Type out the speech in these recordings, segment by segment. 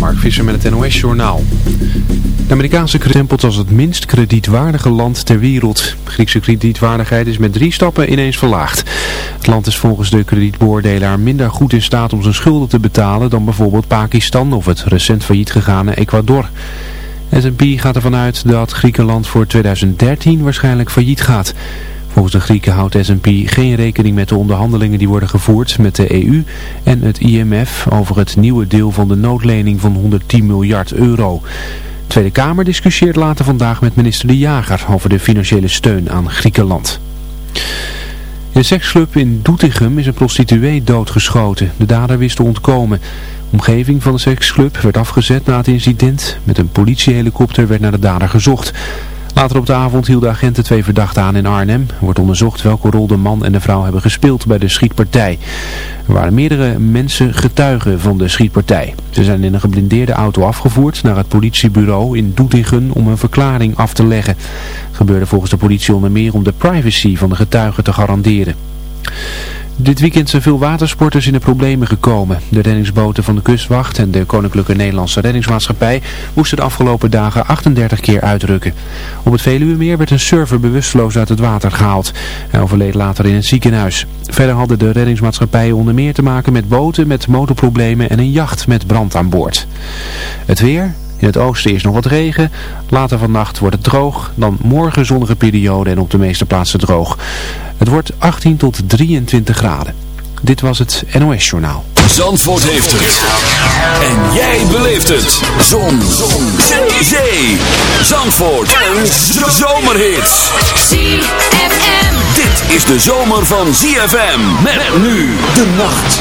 Mark Visser met het NOS-journaal. De Amerikaanse krediet als het minst kredietwaardige land ter wereld. Griekse kredietwaardigheid is met drie stappen ineens verlaagd. Het land is volgens de kredietbeoordelaar minder goed in staat om zijn schulden te betalen dan bijvoorbeeld Pakistan of het recent failliet gegane Ecuador. S&P gaat ervan uit dat Griekenland voor 2013 waarschijnlijk failliet gaat. Volgens de Grieken houdt S&P geen rekening met de onderhandelingen die worden gevoerd met de EU en het IMF over het nieuwe deel van de noodlening van 110 miljard euro. De Tweede Kamer discussieert later vandaag met minister De Jager over de financiële steun aan Griekenland. In een seksclub in Doetinchem is een prostituee doodgeschoten. De dader wist te ontkomen. De omgeving van de seksclub werd afgezet na het incident. Met een politiehelikopter werd naar de dader gezocht. Later op de avond hielden agenten twee verdachten aan in Arnhem. Er wordt onderzocht welke rol de man en de vrouw hebben gespeeld bij de schietpartij. Er waren meerdere mensen getuigen van de schietpartij. Ze zijn in een geblindeerde auto afgevoerd naar het politiebureau in Doetinchem om een verklaring af te leggen. Het gebeurde volgens de politie onder meer om de privacy van de getuigen te garanderen. Dit weekend zijn veel watersporters in de problemen gekomen. De reddingsboten van de kustwacht en de Koninklijke Nederlandse Reddingsmaatschappij moesten de afgelopen dagen 38 keer uitrukken. Op het Veluwemeer werd een surfer bewusteloos uit het water gehaald. Hij overleed later in het ziekenhuis. Verder hadden de reddingsmaatschappijen onder meer te maken met boten met motorproblemen en een jacht met brand aan boord. Het weer... In het oosten is nog wat regen. Later vannacht wordt het droog. Dan morgen zonnige periode en op de meeste plaatsen droog. Het wordt 18 tot 23 graden. Dit was het NOS Journaal. Zandvoort heeft het. En jij beleeft het. Zon. Zon. Zee. Zee. Zandvoort. Een zomerhit. ZFM. Dit is de zomer van ZFM. Met nu de nacht.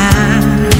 Left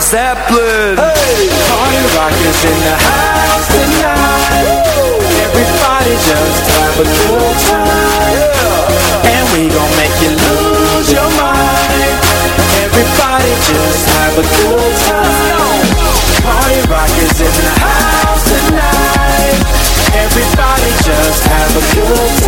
Zeppelin. Hey! Party rockers in the house tonight. Woo! Everybody just have a good time. Yeah. And we gon' make you lose your mind. Everybody just have a good time. Party rockers in the house tonight. Everybody just have a good time.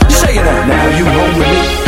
it. Now you home with me.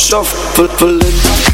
jezelf in.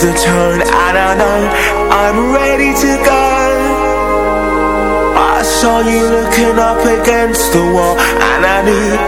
the turn, I don't know. I'm ready to go. I saw you looking up against the wall And I knew